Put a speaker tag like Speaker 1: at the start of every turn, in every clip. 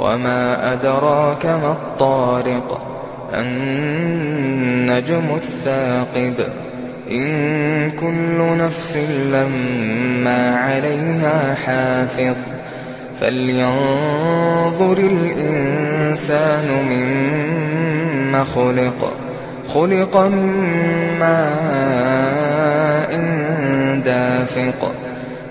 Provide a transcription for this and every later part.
Speaker 1: وما أدراك ما الطارق النجم الثاقب إن كل نفس لما عليها حافظ فلينظر الإنسان مما خلق خلق من ماء دافق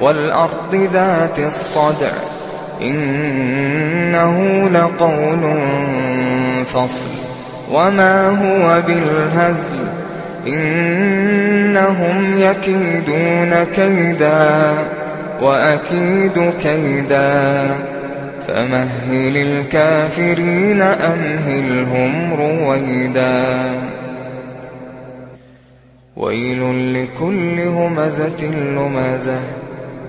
Speaker 1: والأرض ذات الصدع. إنه لقول فصل. وما هو بالهزل. إنهم يكيدون كيدا وأكيد كيدا. فمهل الكافرين أمهلهم رويدا. ويل لكل همزة لمزة.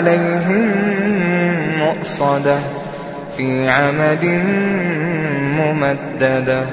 Speaker 1: عليهم مؤصدة في عمد ممدده